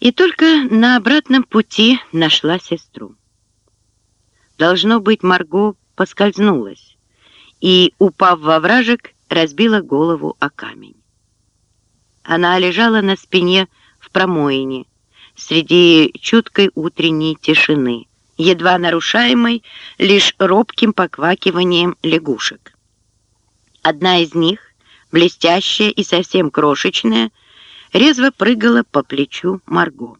И только на обратном пути нашла сестру. Должно быть, Марго поскользнулась и, упав во вражек, разбила голову о камень. Она лежала на спине в промоине, среди чуткой утренней тишины, едва нарушаемой лишь робким поквакиванием лягушек. Одна из них, блестящая и совсем крошечная, резво прыгала по плечу Марго.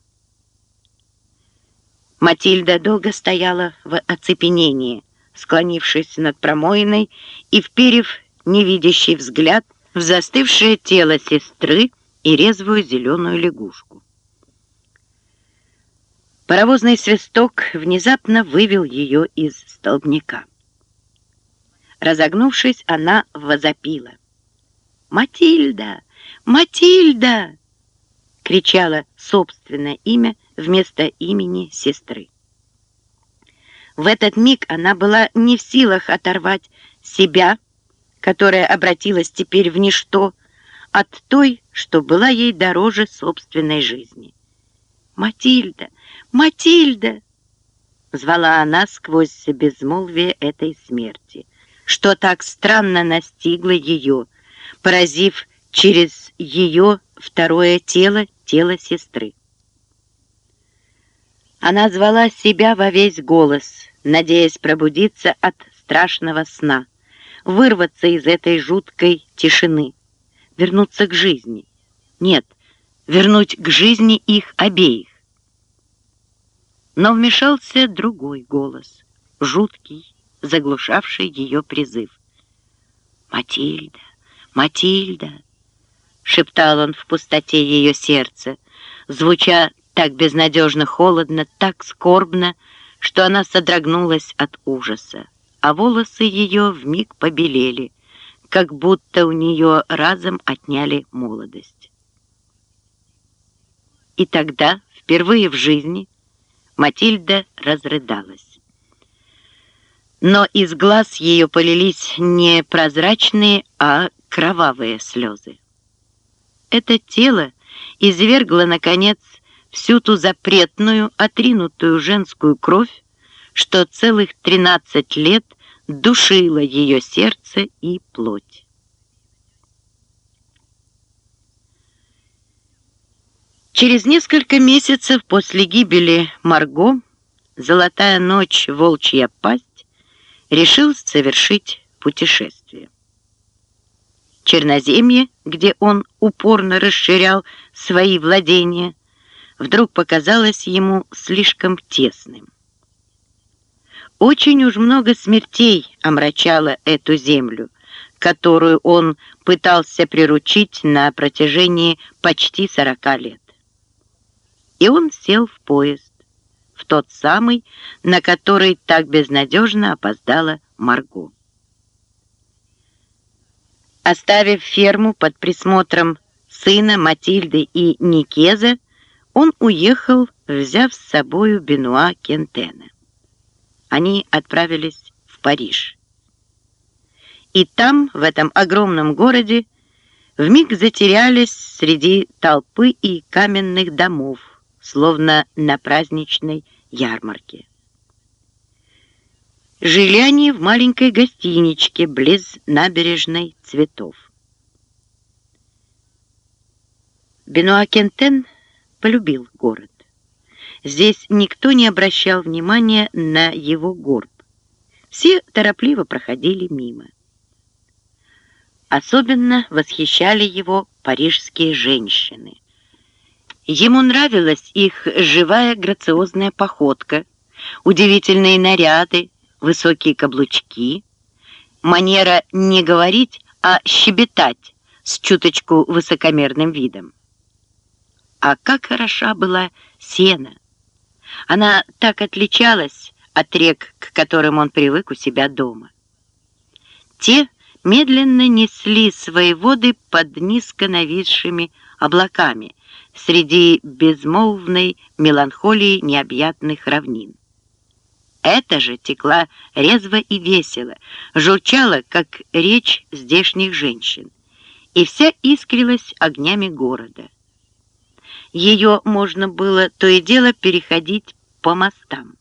Матильда долго стояла в оцепенении, склонившись над промоиной и вперев невидящий взгляд в застывшее тело сестры и резвую зеленую лягушку. Паровозный свисток внезапно вывел ее из столбняка. Разогнувшись, она возопила. «Матильда! Матильда!» Кричала собственное имя вместо имени сестры. В этот миг она была не в силах оторвать себя, которая обратилась теперь в ничто, от той, что была ей дороже собственной жизни. «Матильда! Матильда!» Звала она сквозь безмолвие этой смерти, что так странно настигло ее, поразив через ее второе тело, тело сестры. Она звала себя во весь голос, надеясь пробудиться от страшного сна, вырваться из этой жуткой тишины, вернуться к жизни. Нет, вернуть к жизни их обеих. Но вмешался другой голос, жуткий, заглушавший ее призыв. «Матильда! Матильда!» — шептал он в пустоте ее сердца, звуча так безнадежно холодно, так скорбно, что она содрогнулась от ужаса, а волосы ее вмиг побелели, как будто у нее разом отняли молодость. И тогда, впервые в жизни, Матильда разрыдалась. Но из глаз ее полились не прозрачные, а кровавые слезы. Это тело извергло, наконец, всю ту запретную, отринутую женскую кровь, что целых тринадцать лет душила ее сердце и плоть. Через несколько месяцев после гибели Марго «Золотая ночь, волчья пасть» решил совершить путешествие. Черноземье, где он упорно расширял свои владения, вдруг показалось ему слишком тесным. Очень уж много смертей омрачало эту землю, которую он пытался приручить на протяжении почти сорока лет и он сел в поезд, в тот самый, на который так безнадежно опоздала Марго. Оставив ферму под присмотром сына Матильды и Никеза, он уехал, взяв с собою Бенуа Кентена. Они отправились в Париж. И там, в этом огромном городе, вмиг затерялись среди толпы и каменных домов, словно на праздничной ярмарке. Жили они в маленькой гостиничке близ набережной цветов. Бенуа Кентен полюбил город. Здесь никто не обращал внимания на его горб. Все торопливо проходили мимо. Особенно восхищали его парижские женщины. Ему нравилась их живая грациозная походка, удивительные наряды, высокие каблучки, манера не говорить, а щебетать с чуточку высокомерным видом. А как хороша была сена! Она так отличалась от рек, к которым он привык у себя дома. Те медленно несли свои воды под низко нависшими облаками, среди безмолвной меланхолии необъятных равнин. Это же текла резво и весело, журчала, как речь здешних женщин, и вся искрилась огнями города. Ее можно было то и дело переходить по мостам.